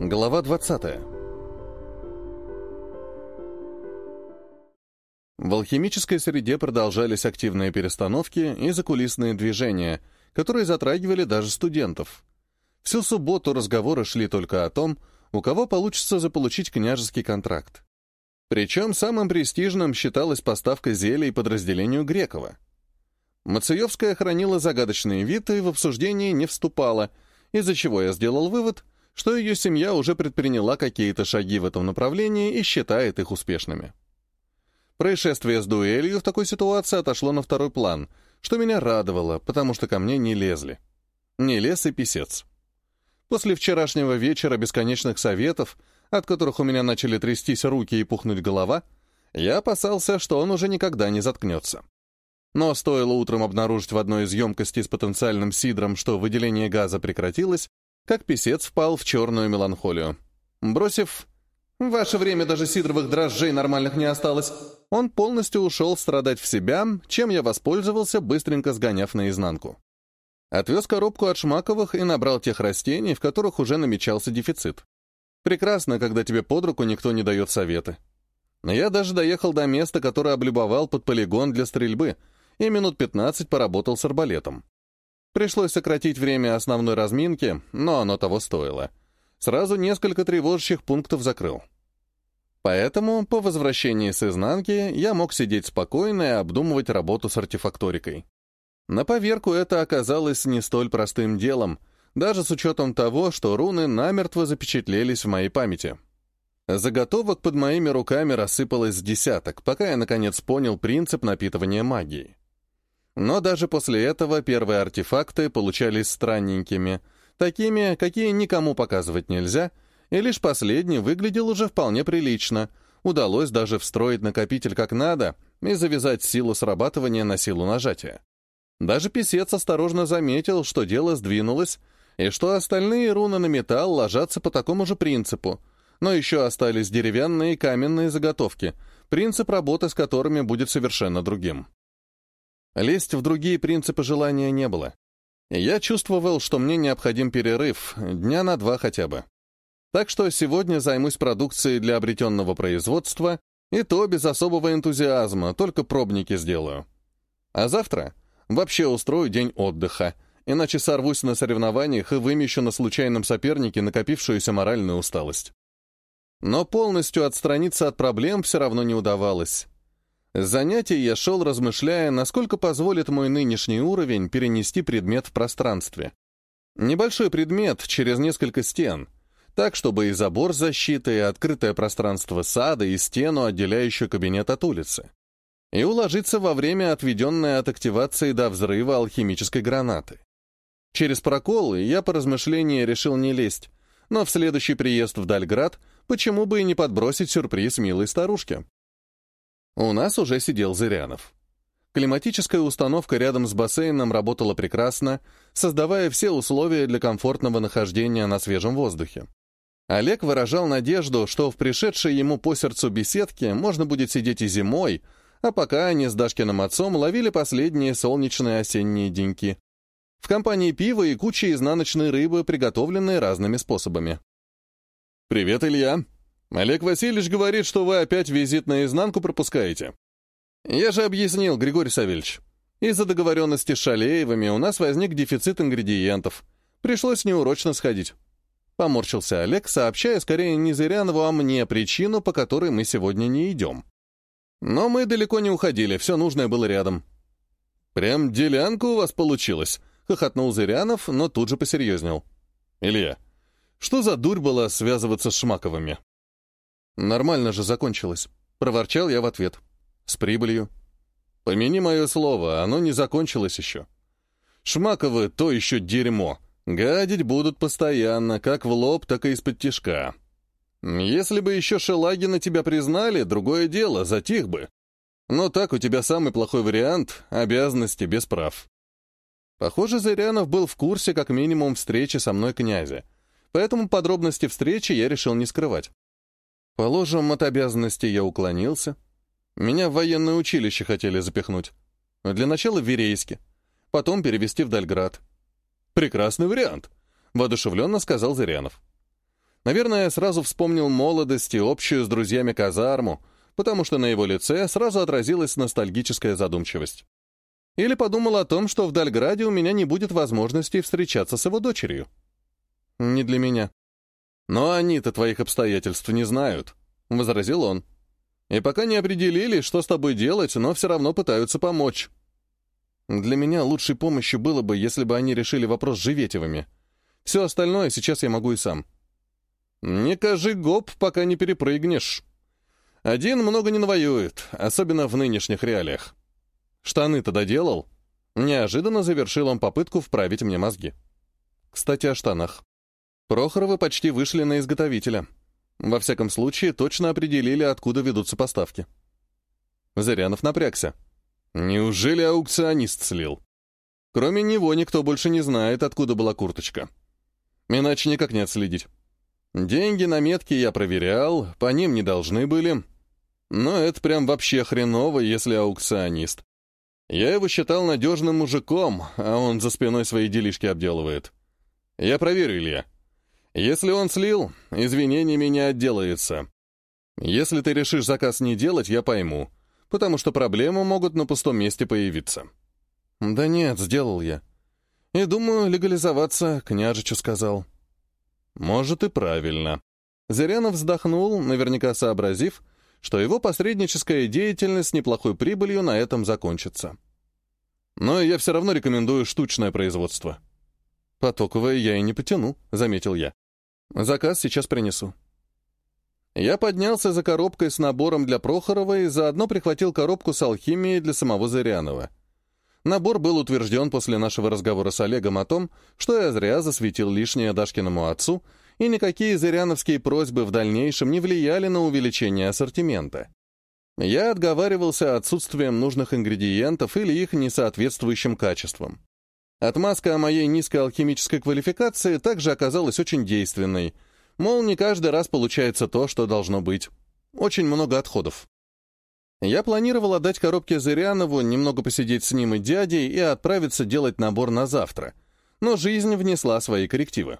Глава 20. В алхимической среде продолжались активные перестановки и закулисные движения, которые затрагивали даже студентов. Всю субботу разговоры шли только о том, у кого получится заполучить княжеский контракт. Причем самым престижным считалась поставка зелий подразделению Грекова. Мациевская хранила загадочный вид и в обсуждение не вступала, из-за чего я сделал вывод, что ее семья уже предприняла какие-то шаги в этом направлении и считает их успешными. Происшествие с дуэлью в такой ситуации отошло на второй план, что меня радовало, потому что ко мне не лезли. Не лез и писец. После вчерашнего вечера бесконечных советов, от которых у меня начали трястись руки и пухнуть голова, я опасался, что он уже никогда не заткнется. Но стоило утром обнаружить в одной из емкостей с потенциальным сидром, что выделение газа прекратилось, как писец впал в черную меланхолию. Бросив «В ваше время даже сидровых дрожжей нормальных не осталось», он полностью ушел страдать в себя, чем я воспользовался, быстренько сгоняв наизнанку. Отвез коробку от Шмаковых и набрал тех растений, в которых уже намечался дефицит. Прекрасно, когда тебе под руку никто не дает советы. Я даже доехал до места, которое облюбовал под полигон для стрельбы, и минут 15 поработал с арбалетом. Пришлось сократить время основной разминки, но оно того стоило. Сразу несколько тревожащих пунктов закрыл. Поэтому, по возвращении с изнанки, я мог сидеть спокойно и обдумывать работу с артефакторикой. На поверку это оказалось не столь простым делом, даже с учетом того, что руны намертво запечатлелись в моей памяти. Заготовок под моими руками рассыпалось с десяток, пока я наконец понял принцип напитывания магией. Но даже после этого первые артефакты получались странненькими, такими, какие никому показывать нельзя, и лишь последний выглядел уже вполне прилично. Удалось даже встроить накопитель как надо и завязать силу срабатывания на силу нажатия. Даже писец осторожно заметил, что дело сдвинулось, и что остальные руны на металл ложатся по такому же принципу, но еще остались деревянные и каменные заготовки, принцип работы с которыми будет совершенно другим. Лезть в другие принципы желания не было. Я чувствовал, что мне необходим перерыв, дня на два хотя бы. Так что сегодня займусь продукцией для обретенного производства, и то без особого энтузиазма, только пробники сделаю. А завтра вообще устрою день отдыха, иначе сорвусь на соревнованиях и вымещу на случайном сопернике накопившуюся моральную усталость. Но полностью отстраниться от проблем все равно не удавалось. С занятий я шел, размышляя, насколько позволит мой нынешний уровень перенести предмет в пространстве. Небольшой предмет через несколько стен, так, чтобы и забор защиты, и открытое пространство сада, и стену, отделяющую кабинет от улицы. И уложиться во время, отведенное от активации до взрыва алхимической гранаты. Через проколы я по размышлению решил не лезть, но в следующий приезд в Дальград почему бы и не подбросить сюрприз милой старушке. У нас уже сидел Зырянов. Климатическая установка рядом с бассейном работала прекрасно, создавая все условия для комфортного нахождения на свежем воздухе. Олег выражал надежду, что в пришедшей ему по сердцу беседке можно будет сидеть и зимой, а пока они с Дашкиным отцом ловили последние солнечные осенние деньки. В компании пива и куча изнаночной рыбы, приготовленной разными способами. «Привет, Илья!» Олег Васильевич говорит, что вы опять визит наизнанку пропускаете. Я же объяснил, Григорий Савельевич. Из-за договоренности с Шалеевыми у нас возник дефицит ингредиентов. Пришлось неурочно сходить. Поморщился Олег, сообщая скорее не Зырянову, а мне причину, по которой мы сегодня не идем. Но мы далеко не уходили, все нужное было рядом. «Прям делянка у вас получилась», — хохотнул Зырянов, но тут же посерьезнел. «Илья, что за дурь была связываться с Шмаковыми?» «Нормально же закончилось», — проворчал я в ответ. «С прибылью». «Помяни мое слово, оно не закончилось еще. Шмаковы — то еще дерьмо. Гадить будут постоянно, как в лоб, так и из-под тишка. Если бы еще Шелагина тебя признали, другое дело, затих бы. Но так у тебя самый плохой вариант — обязанности без прав». Похоже, Зырянов был в курсе как минимум встречи со мной князя, поэтому подробности встречи я решил не скрывать. Положим, от обязанностей я уклонился. Меня в военное училище хотели запихнуть. Для начала в Верейске, потом перевести в Дальград. «Прекрасный вариант», — воодушевленно сказал Зырянов. Наверное, сразу вспомнил молодость и общую с друзьями казарму, потому что на его лице сразу отразилась ностальгическая задумчивость. Или подумал о том, что в Дальграде у меня не будет возможности встречаться с его дочерью. Не для меня. Но они-то твоих обстоятельств не знают, — возразил он. И пока не определили, что с тобой делать, но все равно пытаются помочь. Для меня лучшей помощью было бы, если бы они решили вопрос с Живетевыми. Все остальное сейчас я могу и сам. Не кажи гоп, пока не перепрыгнешь. Один много не навоюет, особенно в нынешних реалиях. Штаны-то доделал? Неожиданно завершил он попытку вправить мне мозги. Кстати, о штанах. Прохоровы почти вышли на изготовителя. Во всяком случае, точно определили, откуда ведутся поставки. Зырянов напрягся. Неужели аукционист слил? Кроме него никто больше не знает, откуда была курточка. Иначе никак не отследить. Деньги на метки я проверял, по ним не должны были. Но это прям вообще хреново, если аукционист. Я его считал надежным мужиком, а он за спиной свои делишки обделывает. Я проверю, Илья. Если он слил, извинениями не отделается. Если ты решишь заказ не делать, я пойму, потому что проблемы могут на пустом месте появиться. Да нет, сделал я. И думаю, легализоваться, княжичу сказал. Может и правильно. Зырянов вздохнул, наверняка сообразив, что его посредническая деятельность с неплохой прибылью на этом закончится. Но я все равно рекомендую штучное производство. Потоковое я и не потяну, заметил я. Заказ сейчас принесу. Я поднялся за коробкой с набором для Прохорова и заодно прихватил коробку с алхимией для самого Зырянова. Набор был утвержден после нашего разговора с Олегом о том, что я зря засветил лишнее Дашкиному отцу, и никакие зыряновские просьбы в дальнейшем не влияли на увеличение ассортимента. Я отговаривался отсутствием нужных ингредиентов или их несоответствующим качеством. Отмазка о моей низкой алхимической квалификации также оказалась очень действенной. Мол, не каждый раз получается то, что должно быть. Очень много отходов. Я планировал отдать коробке Зырянову, немного посидеть с ним и дядей и отправиться делать набор на завтра. Но жизнь внесла свои коррективы.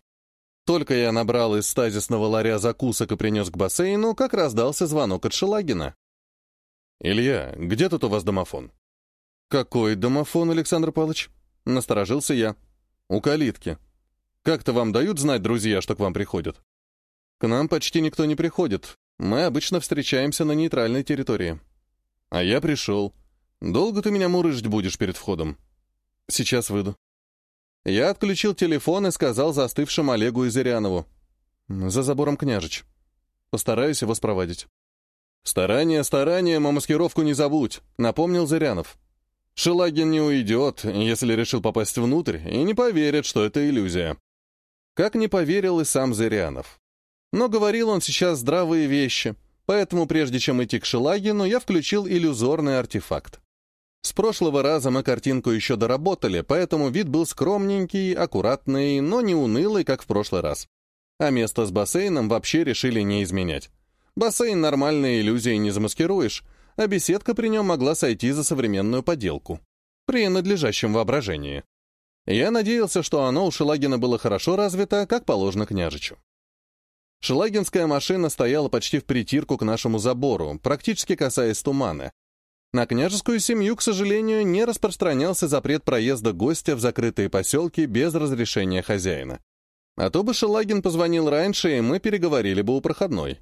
Только я набрал из стазисного ларя закусок и принес к бассейну, как раздался звонок от Шелагина. «Илья, где тут у вас домофон?» «Какой домофон, Александр Павлович?» Насторожился я. «У калитки. Как-то вам дают знать друзья, что к вам приходят?» «К нам почти никто не приходит. Мы обычно встречаемся на нейтральной территории». «А я пришел. Долго ты меня мурыжить будешь перед входом?» «Сейчас выйду». Я отключил телефон и сказал застывшему Олегу Изырянову. «За забором княжич. Постараюсь его спровадить». «Старание старанием, а маскировку не забудь», — напомнил Зырянов. Шелагин не уйдет, если решил попасть внутрь, и не поверит, что это иллюзия. Как не поверил и сам Зырянов. Но говорил он сейчас здравые вещи, поэтому прежде чем идти к Шелагину, я включил иллюзорный артефакт. С прошлого раза мы картинку еще доработали, поэтому вид был скромненький, аккуратный, но не унылый, как в прошлый раз. А место с бассейном вообще решили не изменять. Бассейн нормальной иллюзией не замаскируешь, а беседка при нем могла сойти за современную поделку. При надлежащем воображении. Я надеялся, что оно у Шелагина было хорошо развито, как положено княжичу. Шелагинская машина стояла почти в притирку к нашему забору, практически касаясь тумана. На княжескую семью, к сожалению, не распространялся запрет проезда гостя в закрытые поселки без разрешения хозяина. А то бы Шелагин позвонил раньше, и мы переговорили бы у проходной.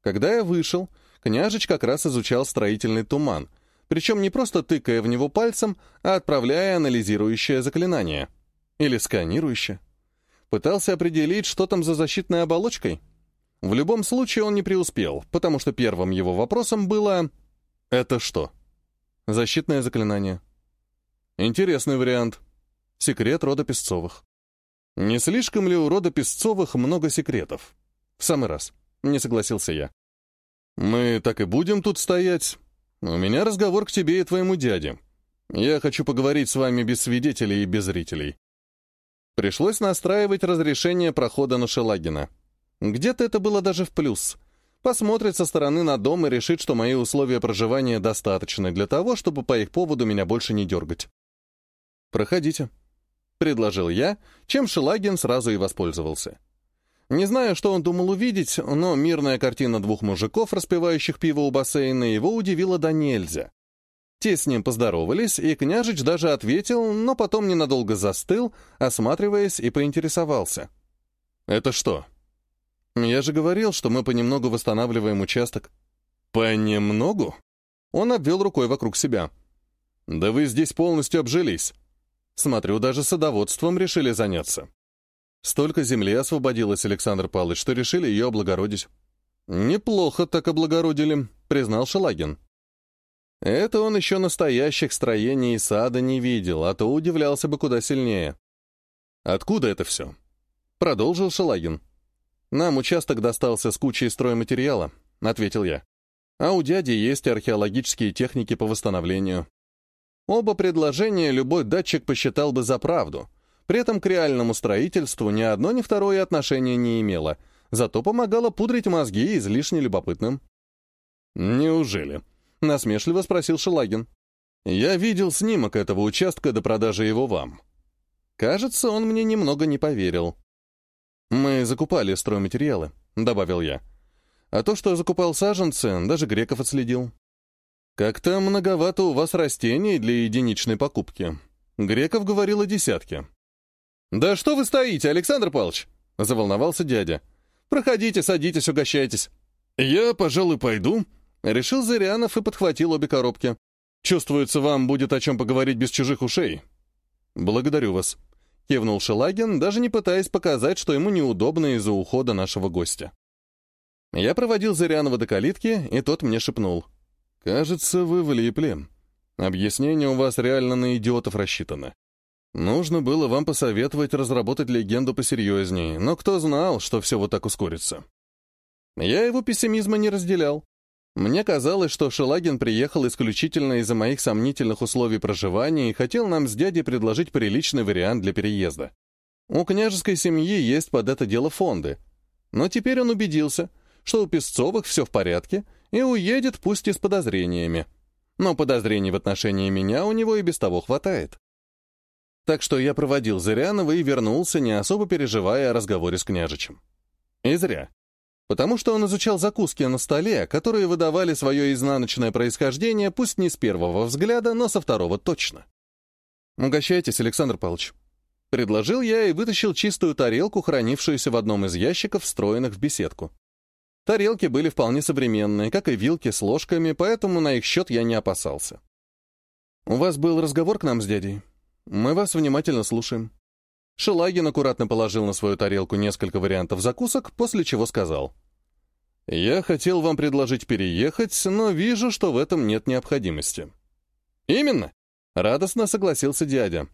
Когда я вышел, Княжич как раз изучал строительный туман, причем не просто тыкая в него пальцем, а отправляя анализирующее заклинание. Или сканирующее. Пытался определить, что там за защитной оболочкой. В любом случае он не преуспел, потому что первым его вопросом было «Это что?» Защитное заклинание. Интересный вариант. Секрет рода Песцовых. Не слишком ли у рода Песцовых много секретов? В самый раз. Не согласился я. «Мы так и будем тут стоять. У меня разговор к тебе и твоему дяде. Я хочу поговорить с вами без свидетелей и без зрителей». Пришлось настраивать разрешение прохода на Шелагина. Где-то это было даже в плюс. Посмотрит со стороны на дом и решит, что мои условия проживания достаточны для того, чтобы по их поводу меня больше не дергать. «Проходите», — предложил я, чем Шелагин сразу и воспользовался. Не знаю, что он думал увидеть, но мирная картина двух мужиков, распивающих пиво у бассейна, его удивила до нельзя. Те с ним поздоровались, и княжич даже ответил, но потом ненадолго застыл, осматриваясь и поинтересовался. «Это что?» «Я же говорил, что мы понемногу восстанавливаем участок». «Понемногу?» Он обвел рукой вокруг себя. «Да вы здесь полностью обжились. Смотрю, даже садоводством решили заняться». Столько земли освободилось, Александр Павлович, что решили ее облагородить. «Неплохо так облагородили», — признал Шелагин. Это он еще настоящих строений и сада не видел, а то удивлялся бы куда сильнее. «Откуда это все?» — продолжил Шелагин. «Нам участок достался с кучей стройматериала», — ответил я. «А у дяди есть археологические техники по восстановлению». Оба предложения любой датчик посчитал бы за правду — при этом к реальному строительству ни одно, ни второе отношения не имело, зато помогало пудрить мозги излишне любопытным. «Неужели?» — насмешливо спросил Шелагин. «Я видел снимок этого участка до продажи его вам. Кажется, он мне немного не поверил». «Мы закупали стройматериалы», — добавил я. «А то, что закупал саженцы, даже греков отследил». «Как-то многовато у вас растений для единичной покупки. Греков говорил о десятке». «Да что вы стоите, Александр Павлович?» — заволновался дядя. «Проходите, садитесь, угощайтесь». «Я, пожалуй, пойду», — решил Зырянов и подхватил обе коробки. «Чувствуется, вам будет о чем поговорить без чужих ушей». «Благодарю вас», — кивнул Шелагин, даже не пытаясь показать, что ему неудобно из-за ухода нашего гостя. Я проводил Зырянова до калитки, и тот мне шепнул. «Кажется, вы влипли. Объяснение у вас реально на идиотов рассчитано. Нужно было вам посоветовать разработать легенду посерьезнее, но кто знал, что все вот так ускорится. Я его пессимизма не разделял. Мне казалось, что Шелагин приехал исключительно из-за моих сомнительных условий проживания и хотел нам с дядей предложить приличный вариант для переезда. У княжеской семьи есть под это дело фонды. Но теперь он убедился, что у Песцовых все в порядке, и уедет пусть и с подозрениями. Но подозрений в отношении меня у него и без того хватает. Так что я проводил Зырянова и вернулся, не особо переживая о разговоре с княжичем. И зря. Потому что он изучал закуски на столе, которые выдавали свое изнаночное происхождение, пусть не с первого взгляда, но со второго точно. «Угощайтесь, Александр Павлович». Предложил я и вытащил чистую тарелку, хранившуюся в одном из ящиков, встроенных в беседку. Тарелки были вполне современные, как и вилки с ложками, поэтому на их счет я не опасался. «У вас был разговор к нам с дядей?» «Мы вас внимательно слушаем». Шелагин аккуратно положил на свою тарелку несколько вариантов закусок, после чего сказал. «Я хотел вам предложить переехать, но вижу, что в этом нет необходимости». «Именно!» — радостно согласился дядя.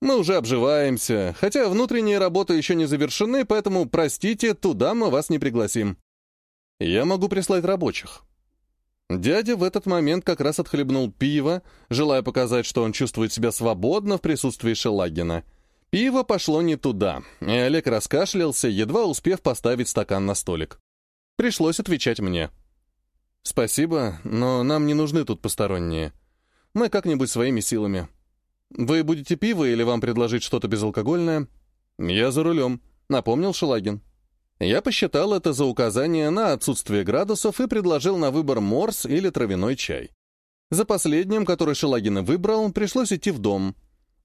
«Мы уже обживаемся, хотя внутренние работы еще не завершены, поэтому, простите, туда мы вас не пригласим. Я могу прислать рабочих. Дядя в этот момент как раз отхлебнул пиво, желая показать, что он чувствует себя свободно в присутствии Шелагина. Пиво пошло не туда, и Олег раскашлялся, едва успев поставить стакан на столик. Пришлось отвечать мне. «Спасибо, но нам не нужны тут посторонние. Мы как-нибудь своими силами. Вы будете пиво или вам предложить что-то безалкогольное?» «Я за рулем», — напомнил Шелагин. Я посчитал это за указание на отсутствие градусов и предложил на выбор морс или травяной чай. За последним, который Шелагин выбрал, пришлось идти в дом.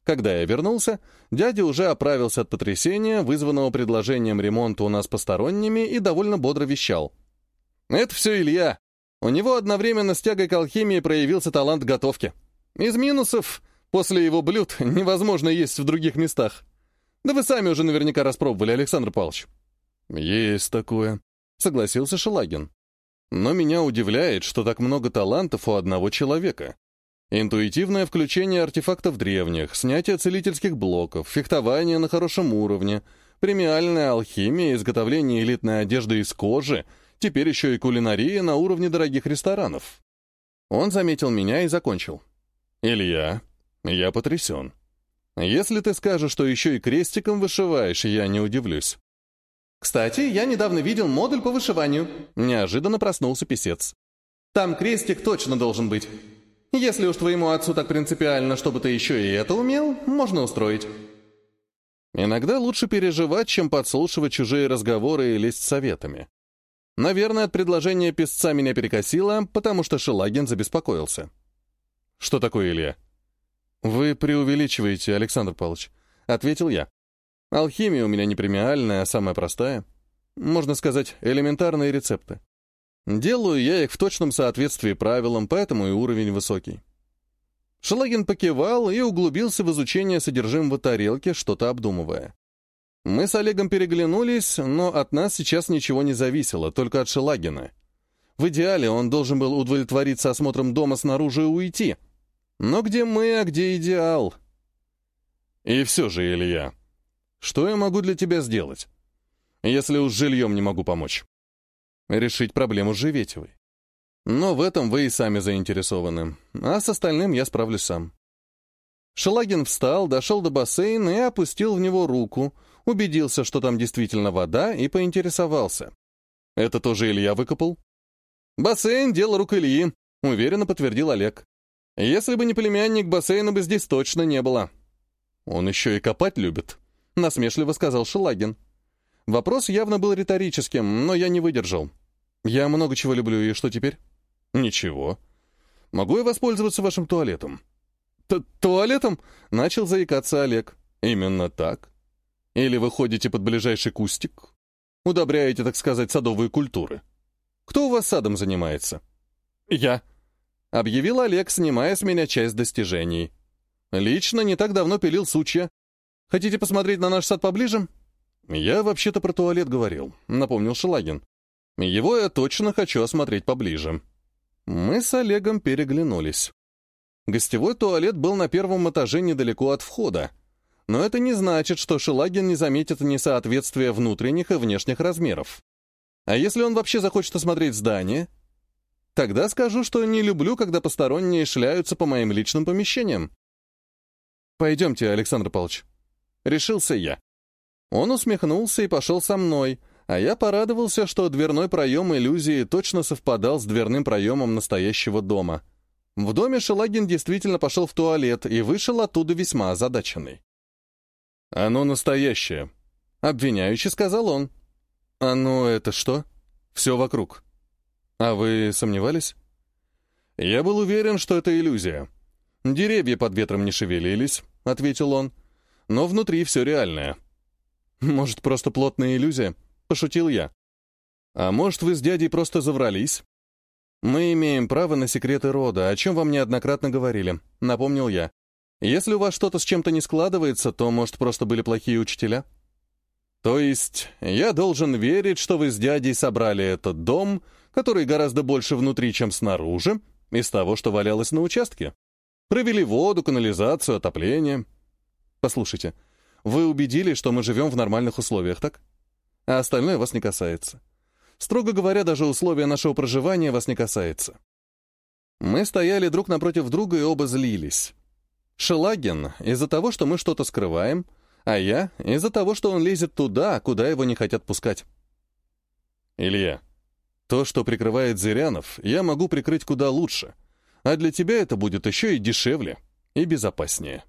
Когда я вернулся, дядя уже оправился от потрясения, вызванного предложением ремонта у нас посторонними, и довольно бодро вещал. «Это все Илья. У него одновременно с тягой к алхимии проявился талант готовки. Из минусов, после его блюд, невозможно есть в других местах. Да вы сами уже наверняка распробовали, Александр Павлович». «Есть такое», — согласился Шелагин. «Но меня удивляет, что так много талантов у одного человека. Интуитивное включение артефактов древних, снятие целительских блоков, фехтование на хорошем уровне, премиальная алхимия, изготовление элитной одежды из кожи, теперь еще и кулинария на уровне дорогих ресторанов». Он заметил меня и закончил. «Илья, я потрясен. Если ты скажешь, что еще и крестиком вышиваешь, я не удивлюсь». «Кстати, я недавно видел модуль по вышиванию». Неожиданно проснулся писец. «Там крестик точно должен быть. Если уж твоему отцу так принципиально, чтобы ты еще и это умел, можно устроить». Иногда лучше переживать, чем подслушивать чужие разговоры и лезть советами. Наверное, от предложения песца меня перекосило, потому что Шелагин забеспокоился. «Что такое, Илья?» «Вы преувеличиваете, Александр Павлович», — ответил я. «Алхимия у меня не премиальная, а самая простая. Можно сказать, элементарные рецепты. Делаю я их в точном соответствии правилам, поэтому и уровень высокий». Шелагин покивал и углубился в изучение содержимого тарелки, что-то обдумывая. Мы с Олегом переглянулись, но от нас сейчас ничего не зависело, только от Шелагина. В идеале он должен был удовлетвориться осмотром дома снаружи и уйти. Но где мы, а где идеал? И все же, Илья, что я могу для тебя сделать, если уж жильем не могу помочь? Решить проблему с Живетевой. Но в этом вы и сами заинтересованы, а с остальным я справлюсь сам. Шелагин встал, дошел до бассейна и опустил в него руку, убедился, что там действительно вода, и поинтересовался. «Это тоже Илья выкопал?» «Бассейн — дело рук Ильи», — уверенно подтвердил Олег. «Если бы не племянник, бассейна бы здесь точно не было». «Он еще и копать любит», — насмешливо сказал Шелагин. Вопрос явно был риторическим, но я не выдержал. «Я много чего люблю, и что теперь?» «Ничего. Могу я воспользоваться вашим туалетом?» Т «Туалетом?» — начал заикаться Олег. «Именно так. Или вы ходите под ближайший кустик? Удобряете, так сказать, садовые культуры. Кто у вас садом занимается? Я. Объявил Олег, снимая с меня часть достижений. Лично не так давно пилил сучья. Хотите посмотреть на наш сад поближе? Я вообще-то про туалет говорил, напомнил Шелагин. Его я точно хочу осмотреть поближе. Мы с Олегом переглянулись. Гостевой туалет был на первом этаже недалеко от входа, но это не значит, что Шелагин не заметит несоответствия внутренних и внешних размеров. А если он вообще захочет осмотреть здание? Тогда скажу, что не люблю, когда посторонние шляются по моим личным помещениям. «Пойдемте, Александр Павлович». Решился я. Он усмехнулся и пошел со мной, а я порадовался, что дверной проем иллюзии точно совпадал с дверным проемом настоящего дома. В доме Шелагин действительно пошел в туалет и вышел оттуда весьма озадаченный. «Оно настоящее», — обвиняюще сказал он. «Оно это что?» «Все вокруг». «А вы сомневались?» «Я был уверен, что это иллюзия. Деревья под ветром не шевелились», — ответил он. «Но внутри все реальное». «Может, просто плотная иллюзия?» — пошутил я. «А может, вы с дядей просто заврались?» «Мы имеем право на секреты рода, о чем вам неоднократно говорили», — напомнил я. Если у вас что-то с чем-то не складывается, то, может, просто были плохие учителя? То есть, я должен верить, что вы с дядей собрали этот дом, который гораздо больше внутри, чем снаружи, из того, что валялось на участке. Провели воду, канализацию, отопление. Послушайте, вы убедились, что мы живем в нормальных условиях, так? А остальное вас не касается. Строго говоря, даже условия нашего проживания вас не касается. Мы стояли друг напротив друга и оба злились. Шелагин из-за того, что мы что-то скрываем, а я из-за того, что он лезет туда, куда его не хотят пускать. Илья, то, что прикрывает Зырянов, я могу прикрыть куда лучше, а для тебя это будет еще и дешевле и безопаснее.